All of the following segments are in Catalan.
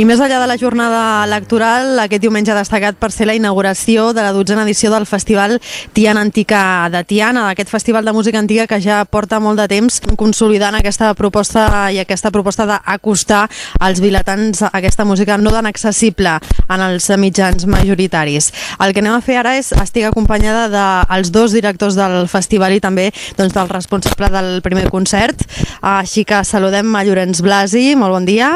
I més enllà de la jornada electoral, aquest diumenge ha destacat per ser la inauguració de la dotzena edició del Festival Tiana Antica de Tiana, d'aquest festival de música antiga que ja porta molt de temps consolidant aquesta proposta i aquesta proposta d'acostar als vilatans aquesta música no tan accessible en els mitjans majoritaris. El que anem a fer ara és, estic acompanyada dels de, dos directors del festival i també doncs, del responsable del primer concert, així que saludem a Llorenç Blasi, molt bon dia.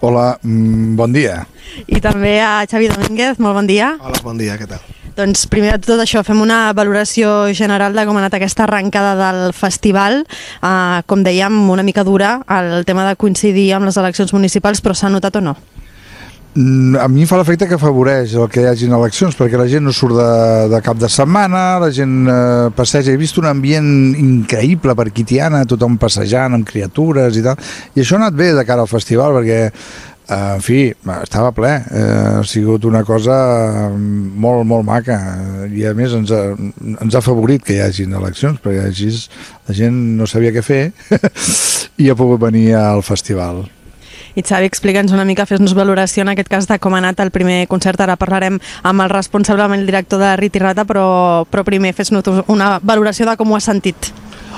Hola, mm, bon dia. I també a Xavi Domínguez, molt bon dia. Hola, bon dia, què tal? Doncs primer de tot això, fem una valoració general de com ha anat aquesta arrencada del festival. Uh, com dèiem, una mica dura el tema de coincidir amb les eleccions municipals, però s'ha notat o no? A mi em fa l'efecte que afavoreix el que hi hagin eleccions, perquè la gent no surt de, de cap de setmana, la gent eh, passeja. He vist un ambient increïble per Quitiana, tothom passejant amb criatures i tal, i això ha anat bé de cara al festival, perquè eh, en fi, estava ple, eh, ha sigut una cosa molt, molt maca i a més ens ha, ens ha favorit que hi hagin eleccions perquè així la gent no sabia què fer i ha pogut venir al festival. I Xavi, explica'ns una mica, fes-nos valoració en aquest cas de com ha anat el primer concert. Ara parlarem amb el responsable, amb el director de Rit i Rata, però, però primer fes-nos una valoració de com ho has sentit.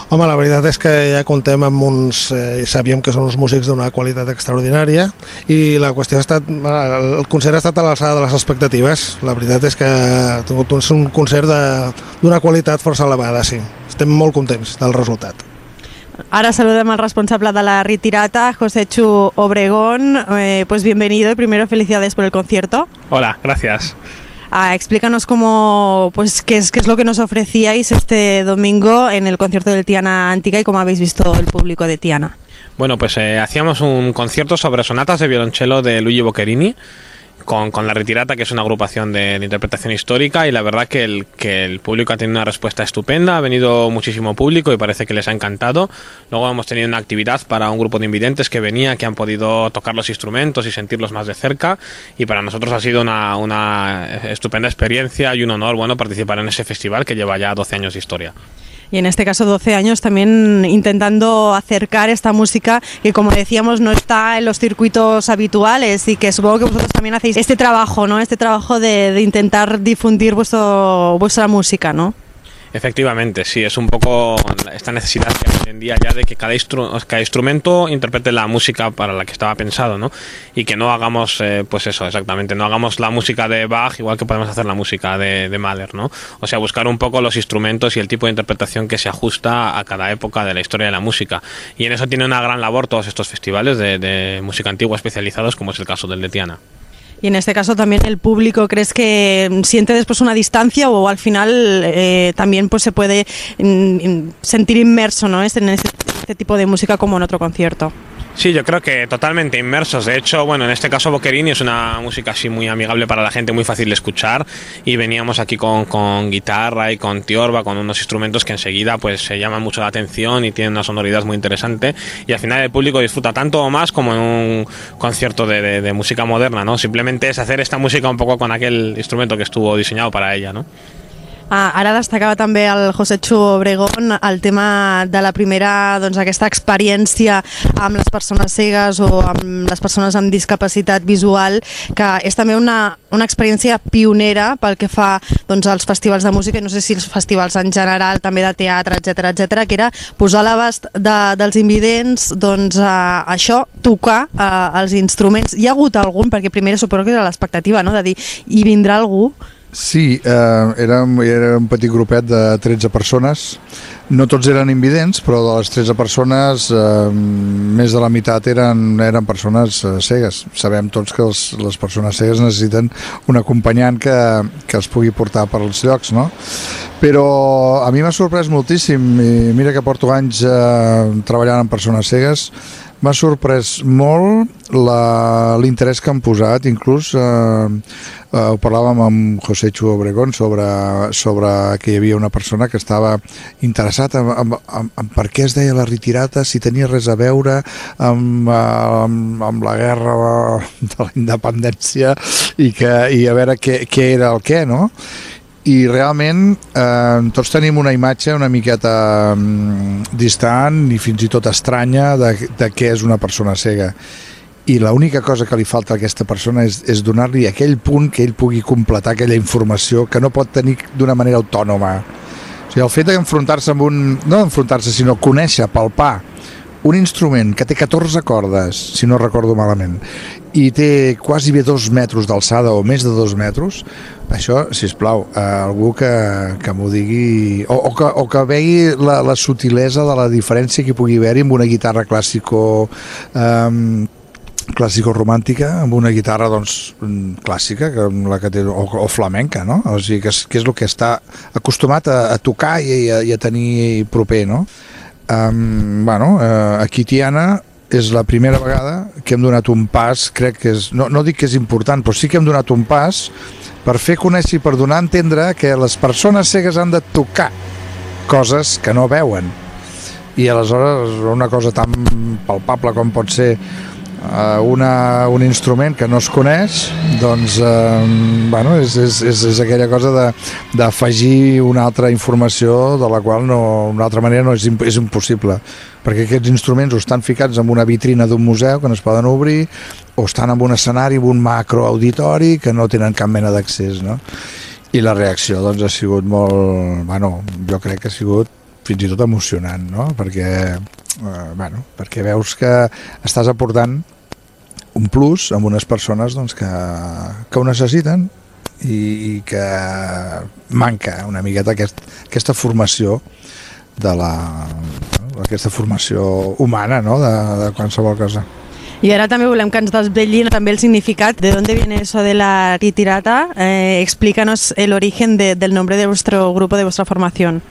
Home, la veritat és que ja contem amb uns... Eh, sabíem que són uns músics d'una qualitat extraordinària i la qüestió ha estat... El concert ha estat a l'alçada de les expectatives. La veritat és que ha tingut un concert d'una qualitat força elevada, sí. Estem molt contents del resultat. Ahora saludemos al responsable de la retirata, José Chu Obregón. Eh, pues bienvenido y primero felicidades por el concierto. Hola, gracias. Ah, explícanos cómo, pues, qué es, qué es lo que nos ofrecíais este domingo en el concierto del Tiana Antica y cómo habéis visto el público de Tiana. Bueno, pues eh, hacíamos un concierto sobre sonatas de violonchelo de Luigi Boccherini con, con, La Retirata, que es una agrupación de, de, interpretación histórica, y la verdad que el, que el público ha tenido una respuesta estupenda, ha venido muchísimo público y parece que les ha encantado. Luego hemos tenido una actividad para un grupo de invidentes que venía, que han podido tocar los instrumentos y sentirlos más de cerca, y para nosotros ha sido una, una estupenda experiencia y un honor bueno, participar en ese festival que lleva ya 12 años de historia y en este caso 12 años también intentando acercar esta música que como decíamos no está en los circuitos habituales y que supongo que vosotros también hacéis este trabajo, ¿no? Este trabajo de, de intentar difundir vuestro, vuestra música, ¿no? Efectivamente, sí, es un poco esta necesidad que hay hoy en día ya de que cada, instru cada instrumento interprete la música para la que estaba pensado, ¿no? Y que no hagamos, eh, pues eso, exactamente, no hagamos la música de Bach igual que podemos hacer la música de, de Mahler, ¿no? O sea, buscar un poco los instrumentos y el tipo de interpretación que se ajusta a cada época de la historia de la música. Y en eso tiene una gran labor todos estos festivales de, de música antigua especializados, como es el caso del de Tiana. Y en este caso también el público, ¿crees que siente después una distancia o al final eh, también pues se puede mm, sentir inmerso ¿no? en este, este tipo de música como en otro concierto? Sí, yo creo que totalmente inmersos. De hecho, bueno, en este caso Boccherini es una música así muy amigable para la gente, muy fácil de escuchar. Y veníamos aquí con, con guitarra y con tiorba, con unos instrumentos que enseguida pues se llaman mucho la atención y tienen una sonoridad muy interesante. Y al final el público disfruta tanto o más como en un concierto de, de, de música moderna, ¿no? Simplemente es hacer esta música un poco con aquel instrumento que estuvo diseñado para ella, ¿no? Ah, ara destacava també el José Chu Obregón el tema de la primera, doncs, aquesta experiència amb les persones cegues o amb les persones amb discapacitat visual, que és també una, una experiència pionera pel que fa doncs, als festivals de música, i no sé si els festivals en general, també de teatre, etc etc, que era posar a l'abast de, dels invidents doncs, a, això, tocar a, els instruments. Hi ha hagut algun, perquè primer suposo que era l'expectativa, no?, de dir, hi vindrà algú Sí, eh, érem, era un petit grupet de 13 persones. No tots eren invidents, però de les 13 persones, eh, més de la meitat eren, eren persones eh, cegues. Sabem tots que els, les persones cegues necessiten un acompanyant que, que els pugui portar per als llocs, no? Però a mi m'ha sorprès moltíssim, i mira que porto anys eh, treballant amb persones cegues, m'ha sorprès molt l'interès que han posat, inclús eh, eh, ho parlàvem amb José Chu Obregón sobre, sobre que hi havia una persona que estava interessat en, en, en, en per què es deia la retirata, si tenia res a veure amb, amb, amb la guerra de la independència i, que, i a veure què, què era el què, no? I realment eh, tots tenim una imatge una miqueta mm, distant i fins i tot estranya de, de què és una persona cega i l'única cosa que li falta a aquesta persona és, és donar-li aquell punt que ell pugui completar aquella informació que no pot tenir d'una manera autònoma. O sigui, el fet d'enfrontar-se amb un... no enfrontar-se, sinó conèixer, palpar un instrument que té 14 cordes, si no recordo malament, i té quasi bé dos metres d'alçada o més de dos metres, això, si us plau, eh, algú que, que m'ho digui o, o, que, o que vegi la, la sutilesa de la diferència que pugui haver-hi amb una guitarra clàssico eh, clàssico-romàntica amb una guitarra doncs, clàssica que la que té, o, o flamenca no? o sigui, que, és, que és el que està acostumat a, a tocar i a, i a tenir proper no? Um, bueno, uh, aquí Tiana és la primera vegada que hem donat un pas, crec que és, no, no dic que és important, però sí que hem donat un pas per fer conèixer i per donar a entendre que les persones cegues han de tocar coses que no veuen. I aleshores una cosa tan palpable com pot ser una, un instrument que no es coneix doncs uh, bueno, és, és, és, és aquella cosa d'afegir una altra informació de la qual no, una altra manera no és, és impossible perquè aquests instruments o estan ficats en una vitrina d'un museu que no es poden obrir o estan en un escenari, en un macro auditori que no tenen cap mena d'accés no? i la reacció doncs ha sigut molt, bueno, jo crec que ha sigut fins i tot emocionant, no? Perquè, eh, bueno, perquè veus que estàs aportant un plus amb unes persones doncs, que, que ho necessiten i, i que manca una miqueta aquest, aquesta formació de la, aquesta formació humana no? de, de qualsevol cosa. I ara també volem que ens desvetllin també el significat de dónde viene eso de la ritirata. Eh, explícanos el origen de, del nombre de vuestro grupo, de vuestra formación.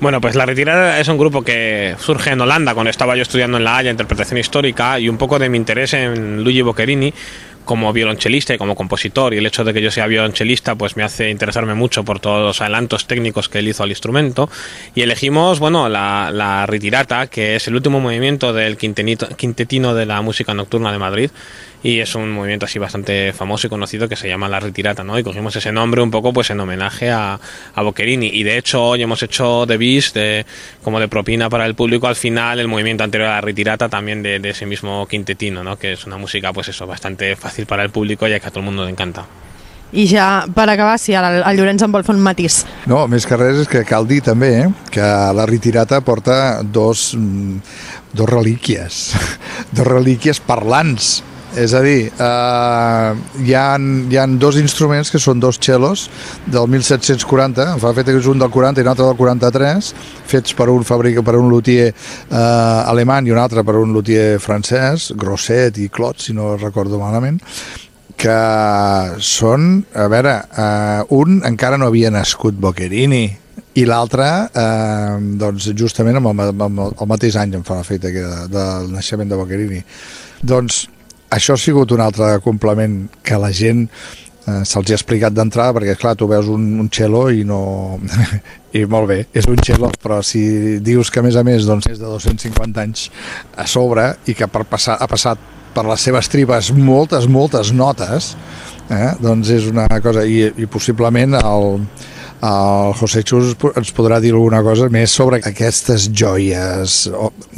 Bueno, pues La Retirada es un grupo que surge en Holanda cuando estaba yo estudiando en La Haya interpretación histórica y un poco de mi interés en Luigi Boccherini como violonchelista y como compositor. Y el hecho de que yo sea violonchelista pues me hace interesarme mucho por todos los adelantos técnicos que él hizo al instrumento. Y elegimos bueno la, la ritirata que es el último movimiento del quintetino de la música nocturna de Madrid y es un movimiento así bastante famoso y conocido que se llama La Retirata, ¿no? Y cogimos ese nombre un poco pues en homenaje a, a Boccherini y de hecho hoy hemos hecho de bis de, como de propina para el público al final el movimiento anterior a La Retirata también de, de ese mismo quintetino, ¿no? Que es una música pues eso, bastante fàcil para el público i que a tot el món le encanta. I ja, per acabar, si el, el Llorenç en vol fer un matís. No, més que res és que cal dir també eh, que la retirata porta dos, mm, dos relíquies, dos relíquies parlants és a dir, eh, hi, ha, hi ha dos instruments que són dos cellos del 1740, en fa fet que és un del 40 i un altre del 43, fets per un fabric, per un luthier eh, alemany i un altre per un luthier francès, Grosset i Clot, si no recordo malament, que són, a veure, eh, un encara no havia nascut Boccherini, i l'altre, eh, doncs justament amb el, amb el, el mateix any em fa l'efecte de, del naixement de Boccherini. Doncs això ha sigut un altre complement que la gent eh, se'ls ha explicat d'entrada perquè clar, tu veus un, un cello i no i molt bé, és un cello però si dius que a més a més doncs, és de 250 anys a sobre i que per passar, ha passat per les seves tribes moltes, moltes notes eh, doncs és una cosa i, i possiblement el, el José Chus ens podrà dir alguna cosa més sobre aquestes joies.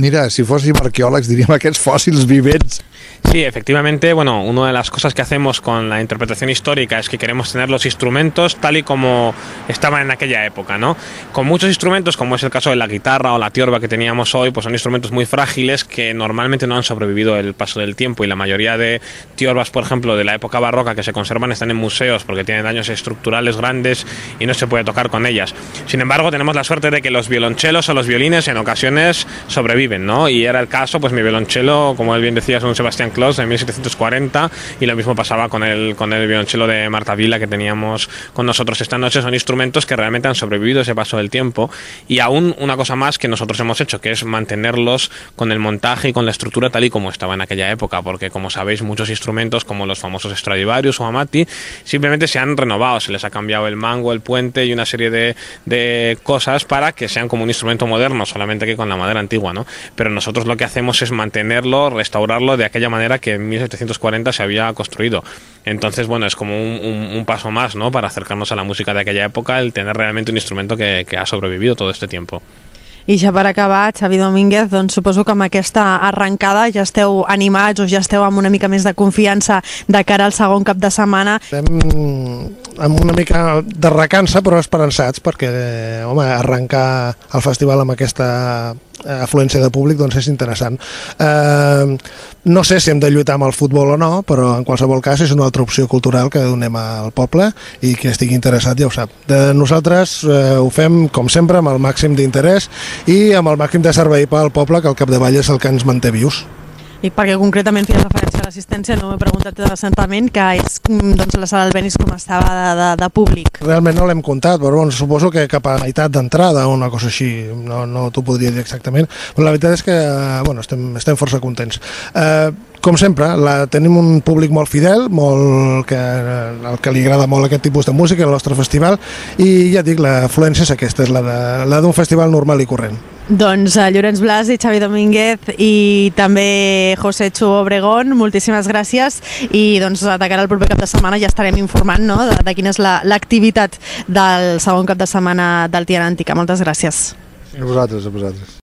Mira, si fóssim arqueòlegs diríem aquests fòssils vivents Sí, efectivamente, bueno, una de las cosas que hacemos con la interpretación histórica es que queremos tener los instrumentos tal y como estaban en aquella época, ¿no? Con muchos instrumentos, como es el caso de la guitarra o la tiorba que teníamos hoy, pues son instrumentos muy frágiles que normalmente no han sobrevivido el paso del tiempo y la mayoría de tiorbas, por ejemplo, de la época barroca que se conservan están en museos porque tienen daños estructurales grandes y no se puede tocar con ellas. Sin embargo, tenemos la suerte de que los violonchelos o los violines en ocasiones sobreviven, ¿no? Y era el caso, pues mi violonchelo, como él bien decía, es un Sebastián en 1740 y lo mismo pasaba con el, con el violonchelo de Marta Vila que teníamos con nosotros esta noche. Son instrumentos que realmente han sobrevivido ese paso del tiempo y aún una cosa más que nosotros hemos hecho, que es mantenerlos con el montaje y con la estructura tal y como estaba en aquella época, porque como sabéis muchos instrumentos como los famosos Stradivarius o Amati simplemente se han renovado, se les ha cambiado el mango, el puente y una serie de, de cosas para que sean como un instrumento moderno, solamente que con la madera antigua, ¿no? Pero nosotros lo que hacemos es mantenerlo, restaurarlo de aquella manera que en 1740 se había construido. Entonces, bueno, es como un, un, un, paso más, ¿no? Para acercarnos a la música de aquella época, el tener realmente un instrumento que, que ha sobrevivido todo este tiempo. I ja per acabar, Xavi Domínguez, doncs suposo que amb aquesta arrencada ja esteu animats o ja esteu amb una mica més de confiança de cara al segon cap de setmana. Estem amb una mica de recança però esperançats perquè, home, arrencar el festival amb aquesta afluència de públic doncs és interessant. Eh, no sé si hem de lluitar amb el futbol o no, però en qualsevol cas és una altra opció cultural que donem al poble i que estigui interessat ja ho sap. De nosaltres eh, ho fem, com sempre, amb el màxim d'interès i amb el màxim de servei pel poble, que al capdavall és el que ens manté vius. I perquè concretament feies referència a l'assistència, no m'he preguntat recentment que és doncs, la sala del Benis com estava de, de, de públic. Realment no l'hem comptat, però bueno, suposo que cap a meitat d'entrada o una cosa així, no, no t'ho podria dir exactament, però la veritat és que bueno, estem, estem força contents. Eh, com sempre, la, tenim un públic molt fidel, molt que, el que li agrada molt aquest tipus de música, el nostre festival, i ja dic, l'afluència és aquesta, és la d'un festival normal i corrent. Doncs uh, Llorenç Blas i Xavi Domínguez i també José Chu Obregón, moltíssimes gràcies i doncs de cara al proper cap de setmana ja estarem informant no, de, de quina és l'activitat del segon cap de setmana del Tiana Antica. Moltes gràcies. A vosaltres, a vosaltres.